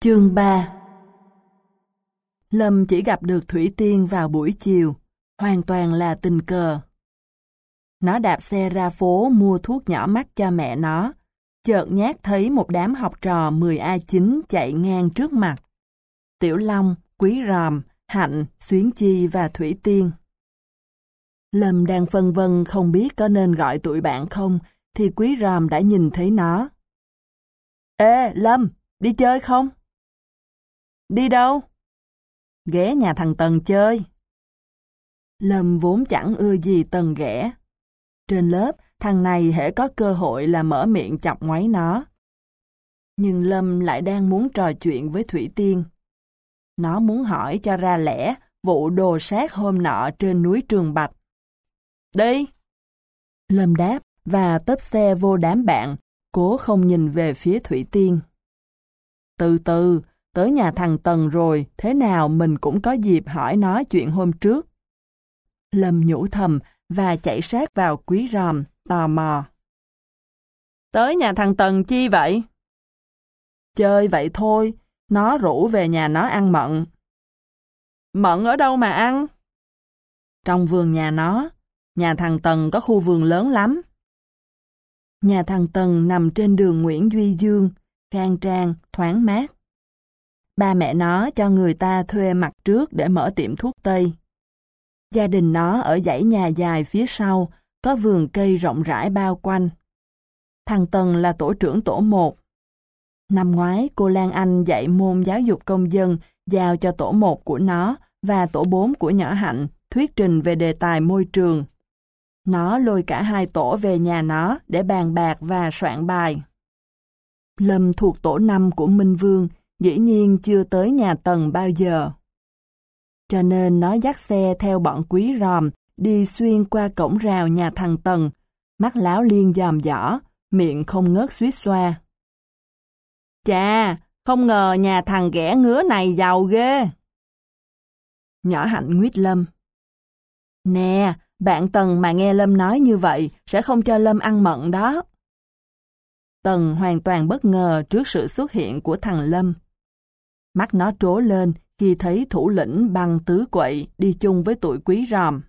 Chương 3 Lâm chỉ gặp được Thủy Tiên vào buổi chiều, hoàn toàn là tình cờ. Nó đạp xe ra phố mua thuốc nhỏ mắt cho mẹ nó, chợt nhát thấy một đám học trò 10A9 chạy ngang trước mặt. Tiểu Long, Quý Ròm, Hạnh, Xuyến Chi và Thủy Tiên. Lâm đang phân vân không biết có nên gọi tụi bạn không, thì Quý Ròm đã nhìn thấy nó. Ê, Lâm, đi chơi không? Đi đâu? Ghé nhà thằng Tần chơi. Lâm vốn chẳng ưa gì Tần ghẻ. Trên lớp, thằng này hễ có cơ hội là mở miệng chọc ngoáy nó. Nhưng Lâm lại đang muốn trò chuyện với Thủy Tiên. Nó muốn hỏi cho ra lẽ vụ đồ sát hôm nọ trên núi Trường Bạch. Đi! Lâm đáp và tấp xe vô đám bạn, cố không nhìn về phía Thủy Tiên. Từ từ, tới nhà thằng Tần rồi, thế nào mình cũng có dịp hỏi nó chuyện hôm trước. Lâm nhủ thầm và chạy sát vào quý ròm, tò mò. Tới nhà thằng Tần chi vậy? Chơi vậy thôi, nó rủ về nhà nó ăn mận. Mận ở đâu mà ăn? Trong vườn nhà nó, nhà thằng Tần có khu vườn lớn lắm. Nhà thằng Tần nằm trên đường Nguyễn Duy Dương, khang trang, thoáng mát. Ba mẹ nó cho người ta thuê mặt trước để mở tiệm thuốc Tây. Gia đình nó ở dãy nhà dài phía sau, có vườn cây rộng rãi bao quanh. Thằng Tần là tổ trưởng tổ 1. Năm ngoái, cô Lan Anh dạy môn giáo dục công dân giao cho tổ 1 của nó và tổ 4 của nhỏ Hạnh thuyết trình về đề tài môi trường. Nó lôi cả hai tổ về nhà nó để bàn bạc và soạn bài. Lâm thuộc tổ 5 của Minh Vương, dĩ nhiên chưa tới nhà Tần bao giờ. Cho nên nó dắt xe theo bọn quý ròm, đi xuyên qua cổng rào nhà thằng Tần, mắt láo liên dòm dỏ, miệng không ngớt suýt xoa. Chà, không ngờ nhà thằng ghẻ ngứa này giàu ghê. Nhỏ hạnh nguyết Lâm. Nè, bạn Tần mà nghe Lâm nói như vậy sẽ không cho Lâm ăn mận đó. Tần hoàn toàn bất ngờ trước sự xuất hiện của thằng Lâm. Mắt nó trố lên khi thấy thủ lĩnh băng tứ quậy đi chung với tụi quý ròm.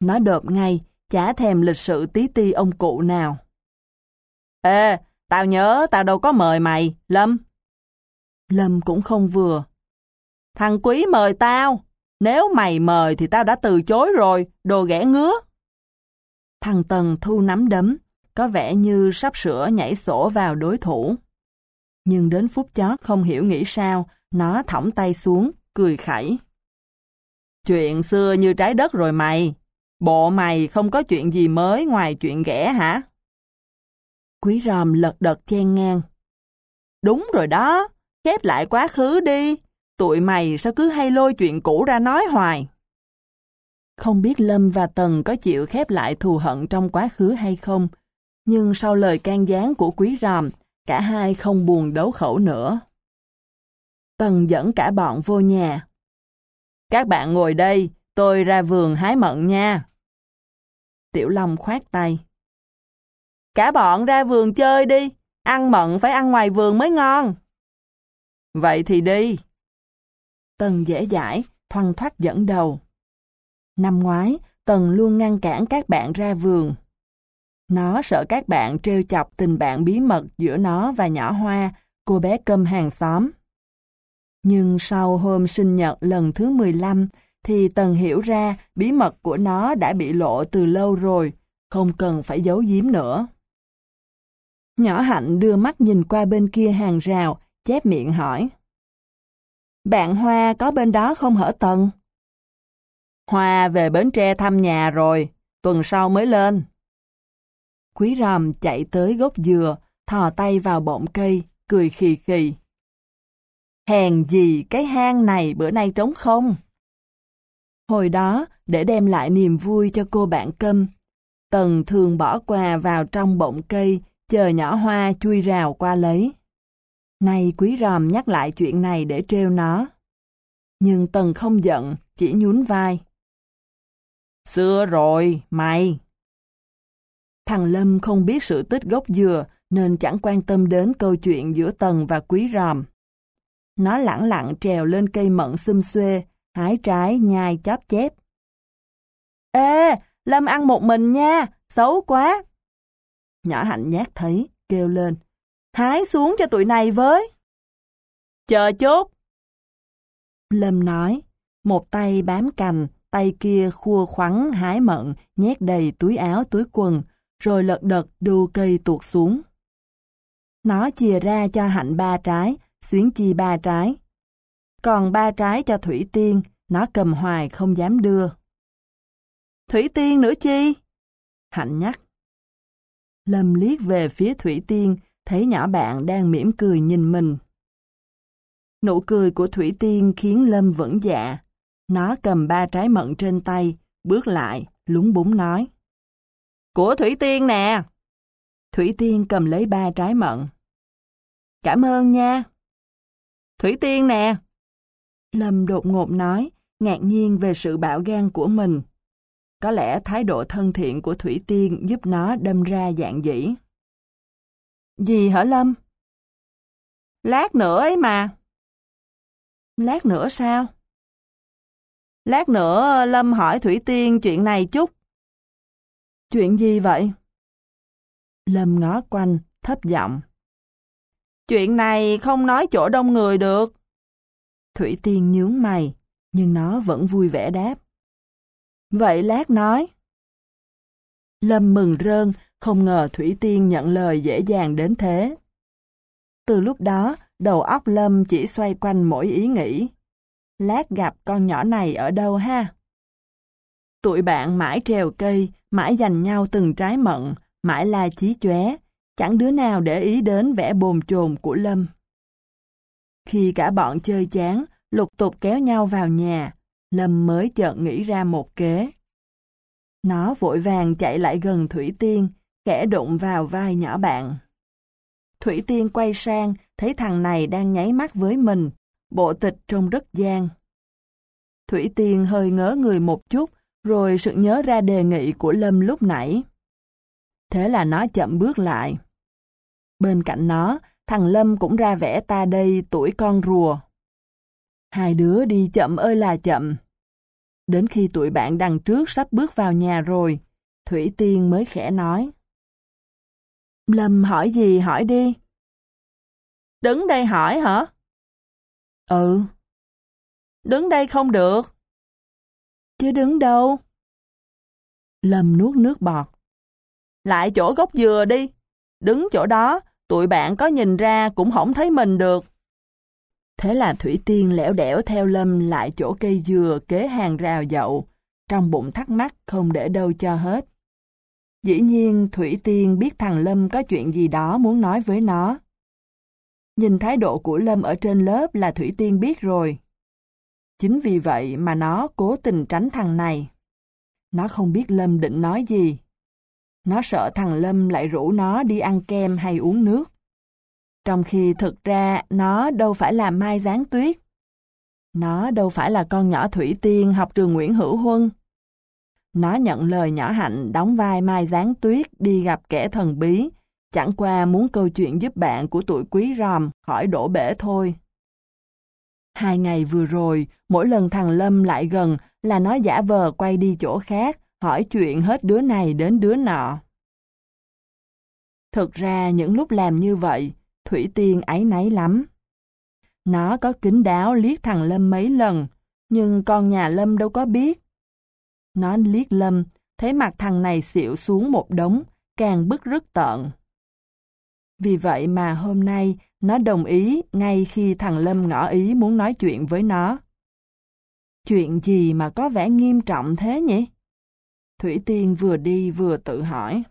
Nó đợp ngay, chả thèm lịch sự tí ti ông cụ nào. Ê, tao nhớ tao đâu có mời mày, Lâm. Lâm cũng không vừa. Thằng quý mời tao, nếu mày mời thì tao đã từ chối rồi, đồ ghẻ ngứa. Thằng Tần thu nắm đấm, có vẻ như sắp sửa nhảy sổ vào đối thủ. Nhưng đến phút chót không hiểu nghĩ sao, nó thõng tay xuống, cười khẩy. Chuyện xưa như trái đất rồi mày. Bộ mày không có chuyện gì mới ngoài chuyện ghẻ hả? Quý ròm lật đật chen ngang. Đúng rồi đó, khép lại quá khứ đi. Tụi mày sao cứ hay lôi chuyện cũ ra nói hoài. Không biết Lâm và Tần có chịu khép lại thù hận trong quá khứ hay không, nhưng sau lời can gián của quý ròm, cả hai không buồn đấu khẩu nữa. Tần dẫn cả bọn vô nhà. Các bạn ngồi đây, tôi ra vườn hái mận nha. Tiểu Long khoát tay. Cả bọn ra vườn chơi đi, ăn mận phải ăn ngoài vườn mới ngon. Vậy thì đi. Tần dễ dãi, thoăn thoát dẫn đầu. Năm ngoái, Tần luôn ngăn cản các bạn ra vườn. Nó sợ các bạn trêu chọc tình bạn bí mật giữa nó và nhỏ Hoa, cô bé cơm hàng xóm. Nhưng sau hôm sinh nhật lần thứ 15, thì Tần hiểu ra bí mật của nó đã bị lộ từ lâu rồi, không cần phải giấu giếm nữa. Nhỏ Hạnh đưa mắt nhìn qua bên kia hàng rào, chép miệng hỏi. Bạn Hoa có bên đó không hở Tần? Hoa về Bến Tre thăm nhà rồi, tuần sau mới lên. Quý ròm chạy tới gốc dừa, thò tay vào bọng cây, cười khì khì. Hèn gì cái hang này bữa nay trống không? Hồi đó, để đem lại niềm vui cho cô bạn câm, Tần thường bỏ quà vào trong bọng cây, chờ nhỏ hoa chui rào qua lấy. Nay quý ròm nhắc lại chuyện này để trêu nó. Nhưng Tần không giận, chỉ nhún vai. Xưa rồi, mày. Thằng Lâm không biết sự tích gốc dừa nên chẳng quan tâm đến câu chuyện giữa Tần và Quý Ròm. Nó lẳng lặng trèo lên cây mận xum xuê, hái trái nhai chóp chép. Ê, Lâm ăn một mình nha, xấu quá. Nhỏ hạnh nhát thấy, kêu lên. Hái xuống cho tụi này với. Chờ chút. Lâm nói, một tay bám cành, tay kia khua khoắn hái mận, nhét đầy túi áo túi quần, rồi lật đật đu cây tuột xuống. Nó chia ra cho hạnh ba trái, xuyến chi ba trái. Còn ba trái cho Thủy Tiên, nó cầm hoài không dám đưa. Thủy Tiên nữa chi? Hạnh nhắc. Lâm liếc về phía Thủy Tiên, thấy nhỏ bạn đang mỉm cười nhìn mình. Nụ cười của Thủy Tiên khiến Lâm vẫn dạ. Nó cầm ba trái mận trên tay, bước lại, lúng búng nói. Của Thủy Tiên nè! Thủy Tiên cầm lấy ba trái mận. Cảm ơn nha! Thủy Tiên nè! Lâm đột ngột nói, ngạc nhiên về sự bạo gan của mình. Có lẽ thái độ thân thiện của Thủy Tiên giúp nó đâm ra dạng dĩ. Gì hả Lâm? Lát nữa ấy mà. Lát nữa sao? Lát nữa Lâm hỏi Thủy Tiên chuyện này chút. Chuyện gì vậy? Lâm ngó quanh, thấp giọng. Chuyện này không nói chỗ đông người được. Thủy Tiên nhướng mày, nhưng nó vẫn vui vẻ đáp. Vậy lát nói. Lâm mừng rơn, không ngờ Thủy Tiên nhận lời dễ dàng đến thế. Từ lúc đó, đầu óc Lâm chỉ xoay quanh mỗi ý nghĩ. Lát gặp con nhỏ này ở đâu ha? Tụi bạn mãi trèo cây, mãi giành nhau từng trái mận, mãi la chí chóe, chẳng đứa nào để ý đến vẻ bồn chồn của Lâm. Khi cả bọn chơi chán, lục tục kéo nhau vào nhà, Lâm mới chợt nghĩ ra một kế. Nó vội vàng chạy lại gần Thủy Tiên, kẻ đụng vào vai nhỏ bạn. Thủy Tiên quay sang, thấy thằng này đang nháy mắt với mình, bộ tịch trông rất gian. Thủy Tiên hơi ngớ người một chút, rồi sự nhớ ra đề nghị của Lâm lúc nãy. Thế là nó chậm bước lại. Bên cạnh nó, thằng Lâm cũng ra vẽ ta đây tuổi con rùa. Hai đứa đi chậm ơi là chậm. Đến khi tụi bạn đằng trước sắp bước vào nhà rồi, Thủy Tiên mới khẽ nói. Lâm hỏi gì hỏi đi. Đứng đây hỏi hả? Ừ. Đứng đây không được. Chứ đứng đâu? Lâm nuốt nước bọt. Lại chỗ gốc dừa đi. Đứng chỗ đó, tụi bạn có nhìn ra cũng không thấy mình được. Thế là Thủy Tiên lẻo đẻo theo Lâm lại chỗ cây dừa kế hàng rào dậu, trong bụng thắc mắc không để đâu cho hết. Dĩ nhiên Thủy Tiên biết thằng Lâm có chuyện gì đó muốn nói với nó. Nhìn thái độ của Lâm ở trên lớp là Thủy Tiên biết rồi. Chính vì vậy mà nó cố tình tránh thằng này. Nó không biết Lâm định nói gì. Nó sợ thằng Lâm lại rủ nó đi ăn kem hay uống nước. Trong khi thực ra nó đâu phải là Mai Giáng Tuyết. Nó đâu phải là con nhỏ Thủy Tiên học trường Nguyễn Hữu Huân. Nó nhận lời nhỏ Hạnh đóng vai Mai Giáng Tuyết đi gặp kẻ thần bí, chẳng qua muốn câu chuyện giúp bạn của tuổi quý ròm khỏi đổ bể thôi. Hai ngày vừa rồi, mỗi lần thằng Lâm lại gần là nó giả vờ quay đi chỗ khác, hỏi chuyện hết đứa này đến đứa nọ. Thực ra những lúc làm như vậy, Thủy Tiên ấy náy lắm. Nó có kính đáo liếc thằng Lâm mấy lần, nhưng con nhà Lâm đâu có biết. Nó liếc Lâm, thấy mặt thằng này xịu xuống một đống, càng bức rứt tợn. Vì vậy mà hôm nay nó đồng ý ngay khi thằng Lâm ngỏ ý muốn nói chuyện với nó. Chuyện gì mà có vẻ nghiêm trọng thế nhỉ? Thủy Tiên vừa đi vừa tự hỏi.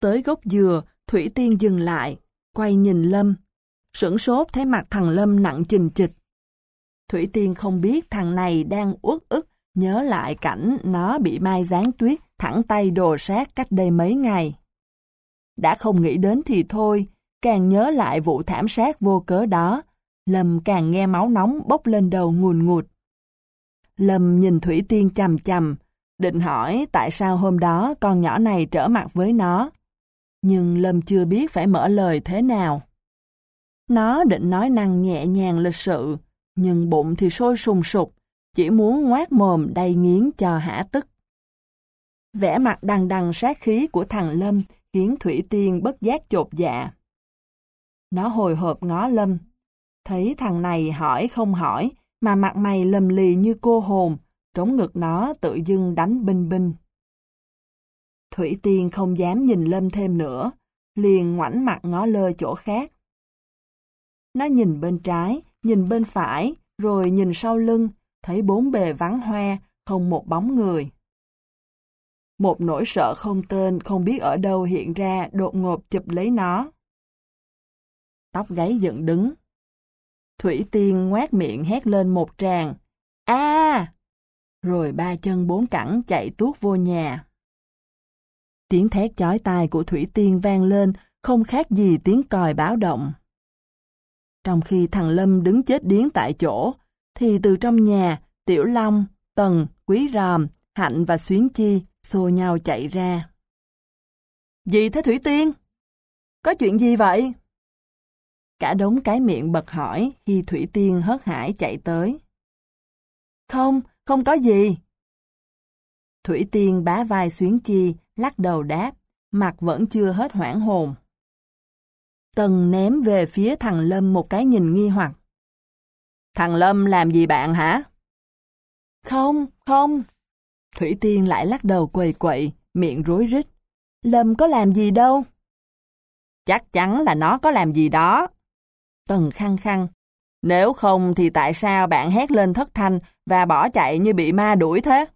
Tới gốc dừa, Thủy Tiên dừng lại, quay nhìn Lâm. Sửng sốt thấy mặt thằng Lâm nặng chình chịch. Thủy Tiên không biết thằng này đang uất ức nhớ lại cảnh nó bị Mai giáng tuyết thẳng tay đồ sát cách đây mấy ngày. Đã không nghĩ đến thì thôi, càng nhớ lại vụ thảm sát vô cớ đó, Lâm càng nghe máu nóng bốc lên đầu ngùn ngụt. Lâm nhìn Thủy Tiên chầm chầm, định hỏi tại sao hôm đó con nhỏ này trở mặt với nó. Nhưng Lâm chưa biết phải mở lời thế nào. Nó định nói năng nhẹ nhàng lịch sự, nhưng bụng thì sôi sùng sục, chỉ muốn ngoát mồm đầy nghiến cho hả tức. Vẻ mặt đằng đằng sát khí của thằng Lâm khiến Thủy Tiên bất giác chột dạ. Nó hồi hộp ngó Lâm, thấy thằng này hỏi không hỏi, mà mặt mày lầm lì như cô hồn, trống ngực nó tự dưng đánh binh binh. Thủy Tiên không dám nhìn Lâm thêm nữa, liền ngoảnh mặt ngó lơ chỗ khác. Nó nhìn bên trái, nhìn bên phải, rồi nhìn sau lưng, thấy bốn bề vắng hoe, không một bóng người. Một nỗi sợ không tên, không biết ở đâu hiện ra đột ngột chụp lấy nó. Tóc gáy dựng đứng. Thủy Tiên ngoát miệng hét lên một tràng. a Rồi ba chân bốn cẳng chạy tuốt vô nhà. Tiếng thét chói tai của Thủy Tiên vang lên, không khác gì tiếng còi báo động. Trong khi thằng Lâm đứng chết điếng tại chỗ, thì từ trong nhà, Tiểu Long, Tần, Quý Ròm, Hạnh và Xuyến Chi xô nhau chạy ra. Gì thế Thủy Tiên? Có chuyện gì vậy? Cả đống cái miệng bật hỏi khi Thủy Tiên hớt hải chạy tới. Không, không có gì. Thủy Tiên bá vai Xuyến Chi, lắc đầu đáp, mặt vẫn chưa hết hoảng hồn. Tần ném về phía thằng Lâm một cái nhìn nghi hoặc. Thằng Lâm làm gì bạn hả? Không, không. Thủy Tiên lại lắc đầu quầy quậy, miệng rối rít. Lâm có làm gì đâu. Chắc chắn là nó có làm gì đó. Tần khăng khăng. Nếu không thì tại sao bạn hét lên thất thanh và bỏ chạy như bị ma đuổi thế?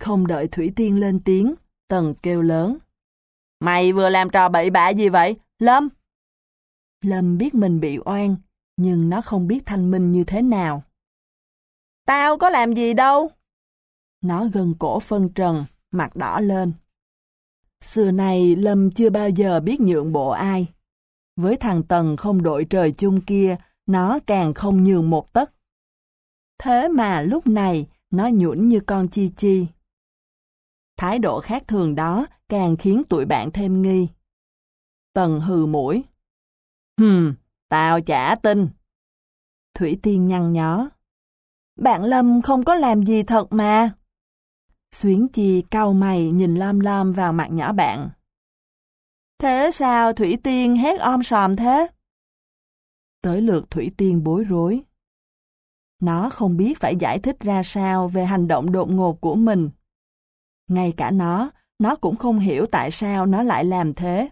Không đợi Thủy Tiên lên tiếng, Tần kêu lớn. Mày vừa làm trò bậy bạ gì vậy, Lâm? Lâm biết mình bị oan, nhưng nó không biết thanh minh như thế nào. Tao có làm gì đâu. Nó gần cổ phân trần, mặt đỏ lên. Xưa này Lâm chưa bao giờ biết nhượng bộ ai. Với thằng Tần không đội trời chung kia, nó càng không nhường một tấc. Thế mà lúc này, nó nhũn như con chi chi. Thái độ khác thường đó càng khiến tụi bạn thêm nghi. Tần hừ mũi. Hừm, tao chả tin. Thủy Tiên nhăn nhó. Bạn Lâm không có làm gì thật mà. Xuyến Chi cau mày nhìn lam lam vào mặt nhỏ bạn. Thế sao Thủy Tiên hét om sòm thế? Tới lượt Thủy Tiên bối rối. Nó không biết phải giải thích ra sao về hành động đột ngột của mình. Ngay cả nó, nó cũng không hiểu tại sao nó lại làm thế.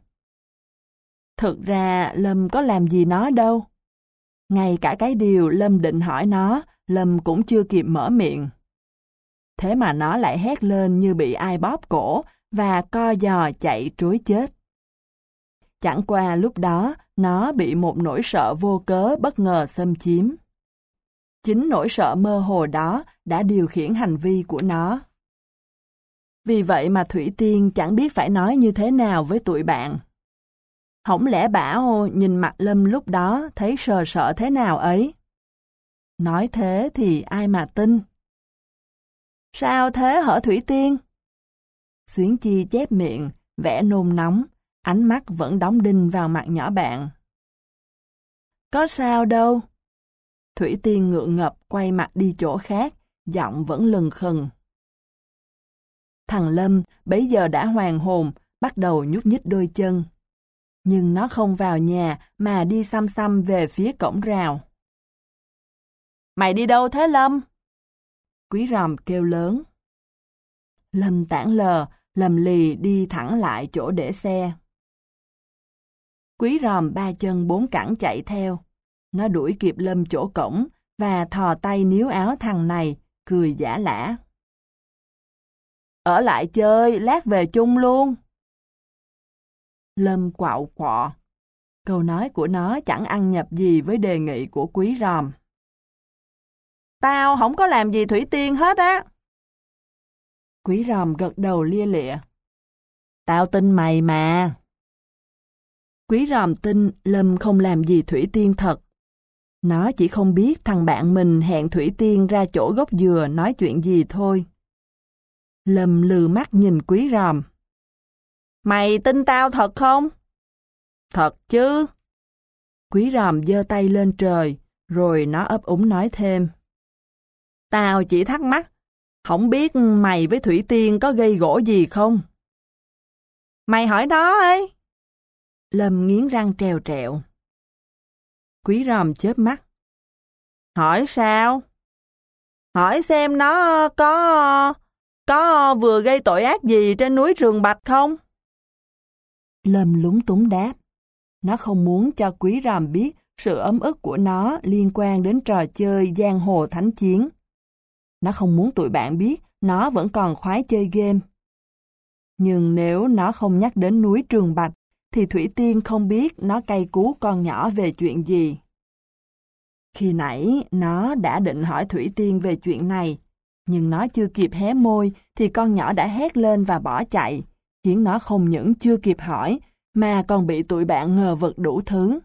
Thực ra Lâm có làm gì nó đâu. Ngay cả cái điều Lâm định hỏi nó, Lâm cũng chưa kịp mở miệng. Thế mà nó lại hét lên như bị ai bóp cổ và co giò chạy trối chết. Chẳng qua lúc đó, nó bị một nỗi sợ vô cớ bất ngờ xâm chiếm. Chính nỗi sợ mơ hồ đó đã điều khiển hành vi của nó. Vì vậy mà Thủy Tiên chẳng biết phải nói như thế nào với tụi bạn. Hổng lẽ bảo nhìn mặt Lâm lúc đó thấy sờ sợ thế nào ấy? Nói thế thì ai mà tin? Sao thế hở Thủy Tiên? Xuyến Chi chép miệng, vẽ nôn nóng, ánh mắt vẫn đóng đinh vào mặt nhỏ bạn. Có sao đâu. Thủy Tiên ngượng ngập quay mặt đi chỗ khác, giọng vẫn lừng khừng. Thằng Lâm bấy giờ đã hoàn hồn, bắt đầu nhúc nhích đôi chân. Nhưng nó không vào nhà mà đi xăm xăm về phía cổng rào. Mày đi đâu thế Lâm? Quý ròm kêu lớn. Lâm tản lờ, lầm lì đi thẳng lại chỗ để xe. Quý ròm ba chân bốn cẳng chạy theo. Nó đuổi kịp Lâm chỗ cổng và thò tay níu áo thằng này, cười giả lả. Ở lại chơi, lát về chung luôn. Lâm quạo quọ. Câu nói của nó chẳng ăn nhập gì với đề nghị của quý ròm. Tao không có làm gì Thủy Tiên hết á. Quý ròm gật đầu lia lịa. Tao tin mày mà. Quý ròm tin Lâm không làm gì Thủy Tiên thật. Nó chỉ không biết thằng bạn mình hẹn Thủy Tiên ra chỗ gốc dừa nói chuyện gì thôi. Lâm lừ mắt nhìn quý ròm. Mày tin tao thật không? Thật chứ. Quý ròm giơ tay lên trời, rồi nó ấp úng nói thêm. Tao chỉ thắc mắc, không biết mày với Thủy Tiên có gây gỗ gì không? Mày hỏi đó ấy. Lâm nghiến răng trèo trẹo. Quý ròm chớp mắt. Hỏi sao? Hỏi xem nó có... có vừa gây tội ác gì trên núi Trường Bạch không? Lâm lúng túng đáp. Nó không muốn cho quý ròm biết sự ấm ức của nó liên quan đến trò chơi giang hồ thánh chiến. Nó không muốn tụi bạn biết nó vẫn còn khoái chơi game. Nhưng nếu nó không nhắc đến núi Trường Bạch, thì Thủy Tiên không biết nó cay cú con nhỏ về chuyện gì. Khi nãy, nó đã định hỏi Thủy Tiên về chuyện này, nhưng nó chưa kịp hé môi thì con nhỏ đã hét lên và bỏ chạy, khiến nó không những chưa kịp hỏi, mà còn bị tụi bạn ngờ vực đủ thứ.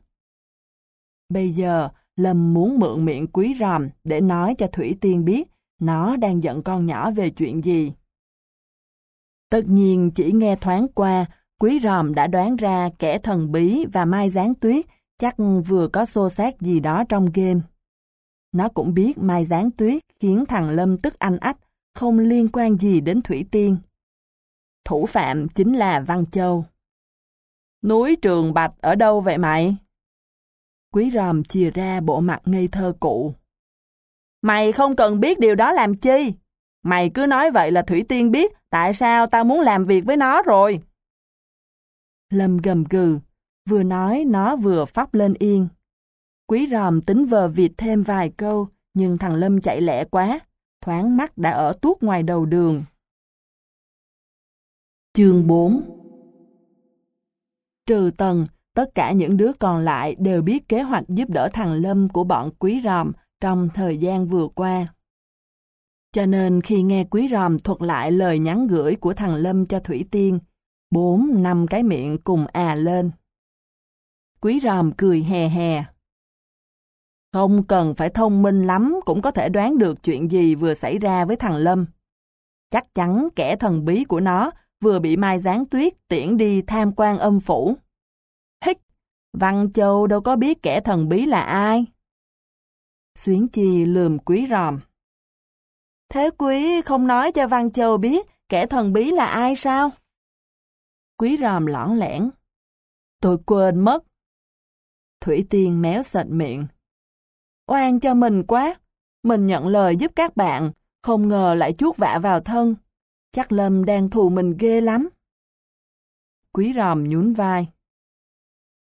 Bây giờ, Lâm muốn mượn miệng quý ròm để nói cho Thủy Tiên biết nó đang giận con nhỏ về chuyện gì. Tất nhiên chỉ nghe thoáng qua, quý ròm đã đoán ra kẻ thần bí và Mai Giáng Tuyết chắc vừa có xô xát gì đó trong game. Nó cũng biết Mai Giáng Tuyết khiến thằng Lâm tức anh ách, không liên quan gì đến Thủy Tiên. Thủ phạm chính là Văn Châu. Núi Trường Bạch ở đâu vậy mày? Quý ròm chìa ra bộ mặt ngây thơ cụ. Mày không cần biết điều đó làm chi. Mày cứ nói vậy là Thủy Tiên biết tại sao tao muốn làm việc với nó rồi. Lâm gầm gừ, vừa nói nó vừa phóc lên yên. Quý ròm tính vờ vịt thêm vài câu, nhưng thằng Lâm chạy lẹ quá, thoáng mắt đã ở tuốt ngoài đầu đường. Chương 4 Trừ tầng, tất cả những đứa còn lại đều biết kế hoạch giúp đỡ thằng Lâm của bọn quý ròm trong thời gian vừa qua. Cho nên khi nghe quý ròm thuật lại lời nhắn gửi của thằng Lâm cho Thủy Tiên, bốn năm cái miệng cùng à lên. Quý ròm cười hè hè. Không cần phải thông minh lắm cũng có thể đoán được chuyện gì vừa xảy ra với thằng Lâm. Chắc chắn kẻ thần bí của nó vừa bị Mai Giáng Tuyết tiễn đi tham quan âm phủ. Hích, Văn Châu đâu có biết kẻ thần bí là ai. Xuyến Chi lườm quý ròm. Thế quý không nói cho Văn Châu biết kẻ thần bí là ai sao? Quý ròm lõng lẻn. Tôi quên mất. Thủy Tiên méo sệt miệng. Oan cho mình quá. Mình nhận lời giúp các bạn, không ngờ lại chuốt vạ vào thân. Chắc Lâm đang thù mình ghê lắm. Quý ròm nhún vai.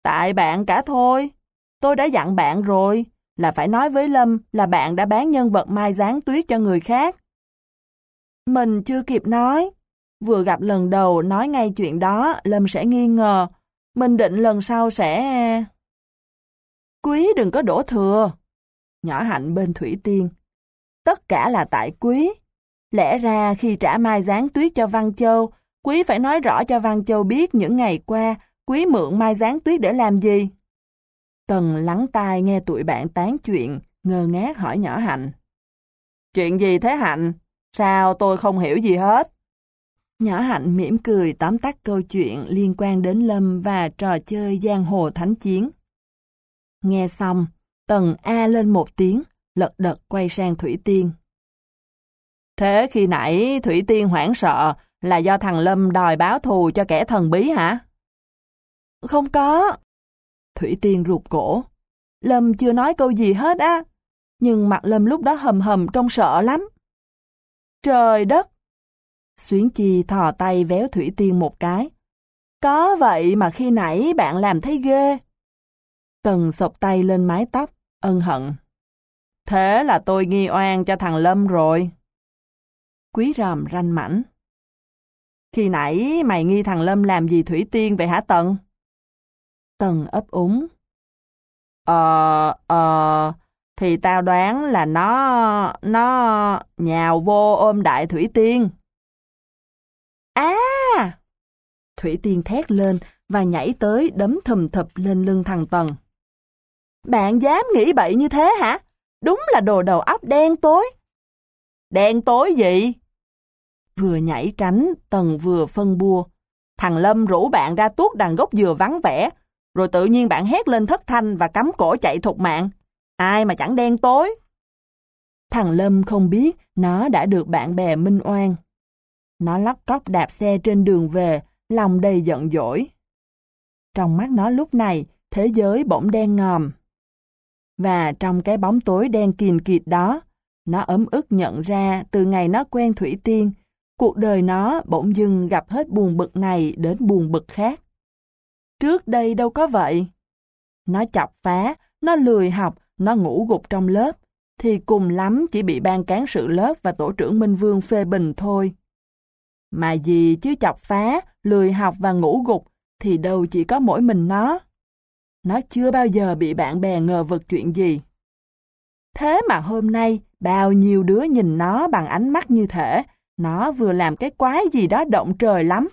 Tại bạn cả thôi. Tôi đã dặn bạn rồi, là phải nói với Lâm là bạn đã bán nhân vật mai giáng tuyết cho người khác. Mình chưa kịp nói. Vừa gặp lần đầu nói ngay chuyện đó, Lâm sẽ nghi ngờ. Mình định lần sau sẽ... E, quý đừng có đổ thừa. Nhỏ hạnh bên Thủy Tiên. Tất cả là tại quý. Lẽ ra khi trả mai giáng tuyết cho Văn Châu, quý phải nói rõ cho Văn Châu biết những ngày qua quý mượn mai giáng tuyết để làm gì. Tần lắng tai nghe tụi bạn tán chuyện, ngơ ngác hỏi nhỏ Hạnh. Chuyện gì thế Hạnh? Sao tôi không hiểu gì hết? Nhỏ Hạnh mỉm cười tóm tắt câu chuyện liên quan đến Lâm và trò chơi giang hồ thánh chiến. Nghe xong, Tần A lên một tiếng, lật đật quay sang Thủy Tiên. Thế khi nãy Thủy Tiên hoảng sợ là do thằng Lâm đòi báo thù cho kẻ thần bí hả? Không có. Thủy Tiên rụt cổ. Lâm chưa nói câu gì hết á. Nhưng mặt Lâm lúc đó hầm hầm trông sợ lắm. Trời đất! Xuyến Chi thò tay véo Thủy Tiên một cái. Có vậy mà khi nãy bạn làm thấy ghê. Tần sọc tay lên mái tóc, ân hận. Thế là tôi nghi oan cho thằng Lâm rồi. Quý ròm ranh mảnh. Khi nãy mày nghi thằng Lâm làm gì Thủy Tiên vậy hả Tần? Tần ấp úng. Ờ, ờ, thì tao đoán là nó, nó nhào vô ôm đại Thủy Tiên. À! Thủy Tiên thét lên và nhảy tới đấm thùm thập lên lưng thằng Tần. Bạn dám nghĩ bậy như thế hả? Đúng là đồ đầu óc đen tối. Đen tối gì? Vừa nhảy tránh, Tần vừa phân bua. Thằng Lâm rủ bạn ra tuốt đằng gốc dừa vắng vẻ, rồi tự nhiên bạn hét lên thất thanh và cắm cổ chạy thục mạng. Ai mà chẳng đen tối. Thằng Lâm không biết nó đã được bạn bè minh oan. Nó lóc cóc đạp xe trên đường về, lòng đầy giận dỗi. Trong mắt nó lúc này, thế giới bỗng đen ngòm. Và trong cái bóng tối đen kìn kịt đó, nó ấm ức nhận ra từ ngày nó quen Thủy Tiên, cuộc đời nó bỗng dưng gặp hết buồn bực này đến buồn bực khác. Trước đây đâu có vậy. Nó chọc phá, nó lười học, nó ngủ gục trong lớp, thì cùng lắm chỉ bị ban cán sự lớp và tổ trưởng Minh Vương phê bình thôi. Mà gì chứ chọc phá, lười học và ngủ gục thì đâu chỉ có mỗi mình nó. Nó chưa bao giờ bị bạn bè ngờ vực chuyện gì. Thế mà hôm nay, bao nhiêu đứa nhìn nó bằng ánh mắt như thể nó vừa làm cái quái gì đó động trời lắm.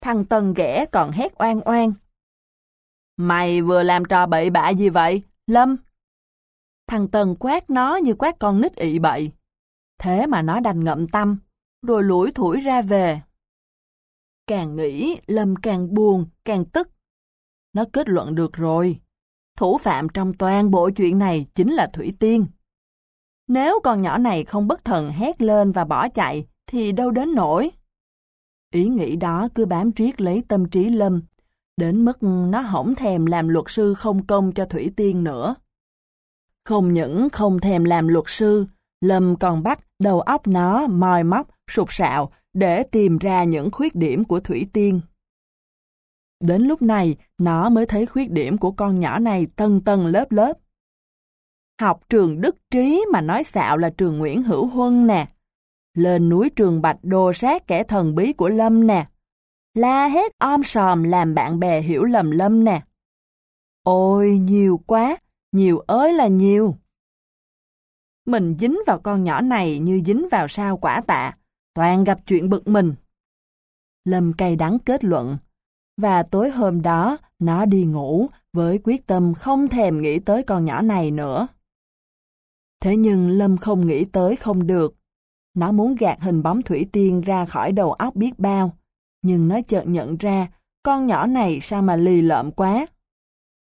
Thằng Tần ghẻ còn hét oan oan. Mày vừa làm trò bậy bạ gì vậy, Lâm? Thằng Tần quát nó như quát con nít ị bậy. Thế mà nó đành ngậm tâm, rồi lủi thủi ra về. Càng nghĩ, Lâm càng buồn, càng tức. Nó kết luận được rồi. Thủ phạm trong toàn bộ chuyện này chính là Thủy Tiên. Nếu con nhỏ này không bất thần hét lên và bỏ chạy, thì đâu đến nổi. Ý nghĩ đó cứ bám triết lấy tâm trí Lâm, đến mức nó hổng thèm làm luật sư không công cho Thủy Tiên nữa. Không những không thèm làm luật sư, Lâm còn bắt đầu óc nó mòi móc, sụt sạo để tìm ra những khuyết điểm của Thủy Tiên. Đến lúc này, nó mới thấy khuyết điểm của con nhỏ này tân tân lớp lớp. Học trường Đức Trí mà nói xạo là trường Nguyễn Hữu Huân nè. Lên núi trường Bạch đồ sát kẻ thần bí của Lâm nè. La hét om sòm làm bạn bè hiểu lầm Lâm nè. Ôi, nhiều quá, nhiều ới là nhiều. Mình dính vào con nhỏ này như dính vào sao quả tạ, toàn gặp chuyện bực mình. Lâm cay đắng kết luận, và tối hôm đó nó đi ngủ với quyết tâm không thèm nghĩ tới con nhỏ này nữa. Thế nhưng Lâm không nghĩ tới không được. Nó muốn gạt hình bóng Thủy Tiên ra khỏi đầu óc biết bao, nhưng nó chợt nhận ra con nhỏ này sao mà lì lợm quá.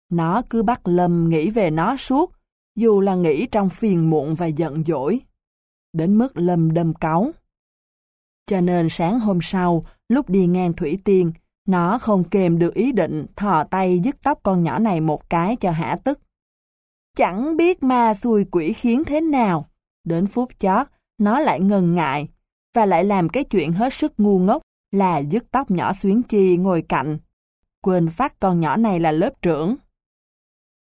Nó cứ bắt Lâm nghĩ về nó suốt, dù là nghĩ trong phiền muộn và giận dỗi. Đến mức Lâm đâm cáu. Cho nên sáng hôm sau, lúc đi ngang Thủy Tiên, nó không kềm được ý định thò tay dứt tóc con nhỏ này một cái cho hả tức. Chẳng biết ma xui quỷ khiến thế nào. Đến phút chót, nó lại ngần ngại, và lại làm cái chuyện hết sức ngu ngốc là dứt tóc nhỏ xuyến chi ngồi cạnh. Quên phát con nhỏ này là lớp trưởng.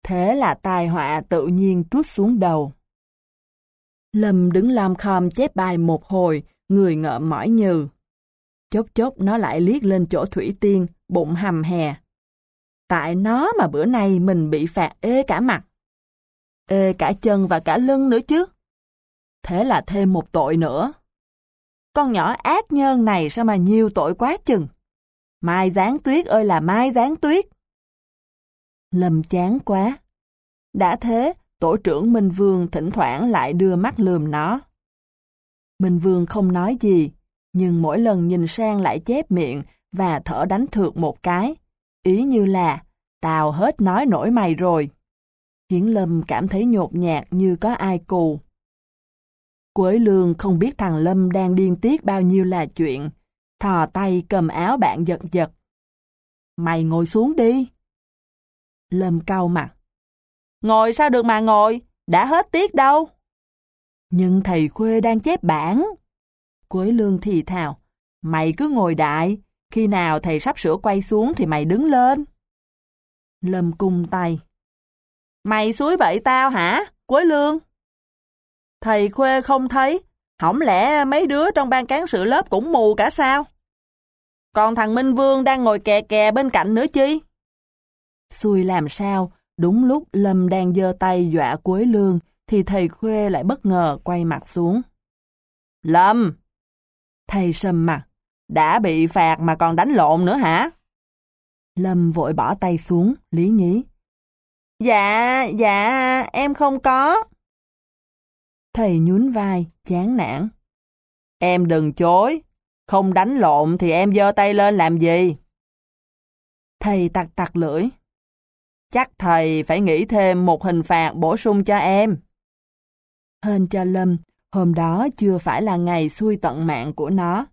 Thế là tai họa tự nhiên trút xuống đầu. Lâm đứng làm khom chép bài một hồi, người ngợm mỏi nhừ. Chốc chốc nó lại liếc lên chỗ Thủy Tiên, bụng hầm hè. Tại nó mà bữa nay mình bị phạt ê cả mặt. Ê cả chân và cả lưng nữa chứ. Thế là thêm một tội nữa. Con nhỏ ác nhân này sao mà nhiều tội quá chừng. Mai giáng tuyết ơi là mai giáng tuyết. Lâm chán quá. Đã thế, tổ trưởng Minh Vương thỉnh thoảng lại đưa mắt lườm nó. Minh Vương không nói gì, nhưng mỗi lần nhìn sang lại chép miệng và thở đánh thượt một cái. Ý như là, tao hết nói nổi mày rồi. Hiển Lâm cảm thấy nhột nhạt như có ai cù. Quế Lương không biết thằng Lâm đang điên tiết bao nhiêu là chuyện. Thò tay cầm áo bạn giật giật. Mày ngồi xuống đi. Lâm cau mặt. Ngồi sao được mà ngồi, đã hết tiết đâu. Nhưng thầy Khuê đang chép bản. Quế Lương thì thào. Mày cứ ngồi đại, khi nào thầy sắp sửa quay xuống thì mày đứng lên. Lâm cung tay. Mày suối bậy tao hả, Quế Lương? Thầy Khuê không thấy, hỏng lẽ mấy đứa trong ban cán sự lớp cũng mù cả sao? Còn thằng Minh Vương đang ngồi kè kè bên cạnh nữa chi? Xui làm sao, đúng lúc Lâm đang giơ tay dọa Quế Lương, thì thầy Khuê lại bất ngờ quay mặt xuống. Lâm! Thầy sầm mặt, đã bị phạt mà còn đánh lộn nữa hả? Lâm vội bỏ tay xuống, lý nhí. Dạ, dạ, em không có. Thầy nhún vai, chán nản. Em đừng chối, không đánh lộn thì em giơ tay lên làm gì? Thầy tặc tặc lưỡi. Chắc thầy phải nghĩ thêm một hình phạt bổ sung cho em. Hên cho Lâm, hôm đó chưa phải là ngày xui tận mạng của nó.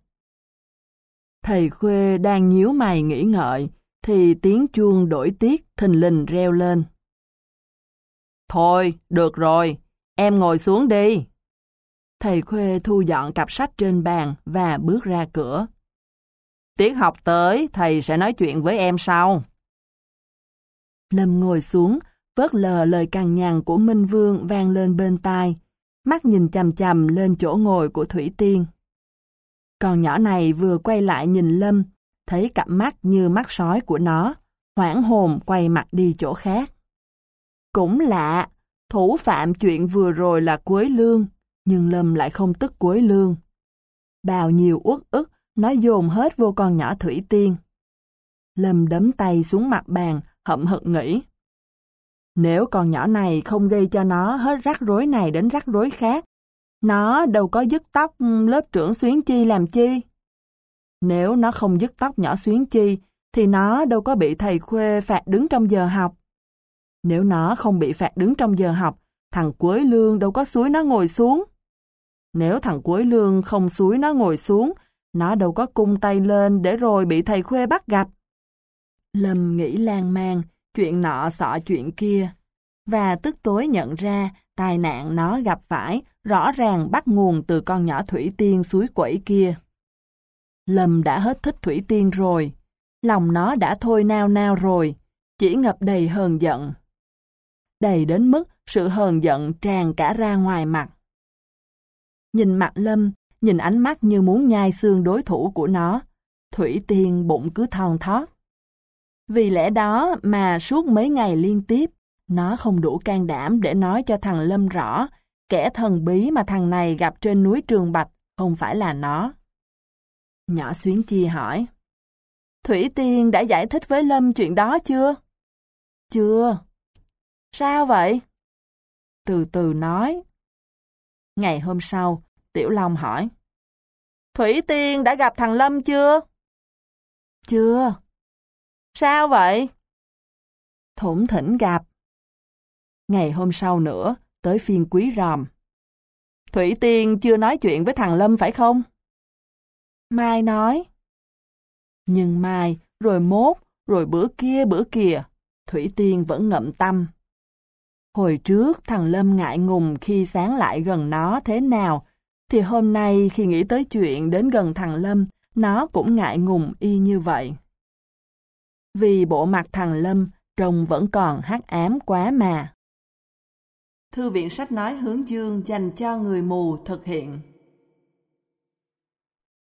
Thầy Khuê đang nhíu mày nghĩ ngợi, thì tiếng chuông đổi tiết thình lình reo lên. Thôi, được rồi, em ngồi xuống đi. Thầy Khuê thu dọn cặp sách trên bàn và bước ra cửa. Tiết học tới, thầy sẽ nói chuyện với em sau. Lâm ngồi xuống, vớt lờ lời cằn nhằn của Minh Vương vang lên bên tai, mắt nhìn chằm chằm lên chỗ ngồi của Thủy Tiên. Con nhỏ này vừa quay lại nhìn Lâm, thấy cặp mắt như mắt sói của nó, hoảng hồn quay mặt đi chỗ khác. Cũng lạ, thủ phạm chuyện vừa rồi là Quế Lương, nhưng Lâm lại không tức Quế Lương. Bao nhiêu uất ức, nó dồn hết vô con nhỏ Thủy Tiên. Lâm đấm tay xuống mặt bàn, hậm hực nghĩ. Nếu con nhỏ này không gây cho nó hết rắc rối này đến rắc rối khác, nó đâu có dứt tóc ừ, lớp trưởng xuyến chi làm chi. Nếu nó không dứt tóc nhỏ xuyến chi, thì nó đâu có bị thầy khuê phạt đứng trong giờ học. Nếu nó không bị phạt đứng trong giờ học, thằng Quế Lương đâu có suối nó ngồi xuống. Nếu thằng Quế Lương không suối nó ngồi xuống, nó đâu có cung tay lên để rồi bị thầy khuê bắt gặp. Lâm nghĩ lan man, chuyện nọ sọ chuyện kia. Và tức tối nhận ra tai nạn nó gặp phải rõ ràng bắt nguồn từ con nhỏ Thủy Tiên suối quẩy kia. Lâm đã hết thích Thủy Tiên rồi, lòng nó đã thôi nao nao rồi, chỉ ngập đầy hờn giận. Đầy đến mức sự hờn giận tràn cả ra ngoài mặt. Nhìn mặt Lâm, nhìn ánh mắt như muốn nhai xương đối thủ của nó, Thủy Tiên bụng cứ thon thót. Vì lẽ đó mà suốt mấy ngày liên tiếp, nó không đủ can đảm để nói cho thằng Lâm rõ kẻ thần bí mà thằng này gặp trên núi Trường Bạch không phải là nó. Nhỏ Xuyến Chi hỏi. Thủy Tiên đã giải thích với Lâm chuyện đó chưa? Chưa. Sao vậy? Từ từ nói. Ngày hôm sau, Tiểu Long hỏi. Thủy Tiên đã gặp thằng Lâm chưa? Chưa. Sao vậy? Thủng thỉnh gặp. Ngày hôm sau nữa, tới phiên quý ròm. Thủy Tiên chưa nói chuyện với thằng Lâm phải không? Mai nói. Nhưng mai, rồi mốt, rồi bữa kia bữa kìa, Thủy Tiên vẫn ngậm tâm. Hồi trước thằng Lâm ngại ngùng khi sáng lại gần nó thế nào, thì hôm nay khi nghĩ tới chuyện đến gần thằng Lâm, nó cũng ngại ngùng y như vậy. Vì bộ mặt thằng Lâm, trông vẫn còn hắc ám quá mà. Thư viện sách nói hướng dương dành cho người mù thực hiện.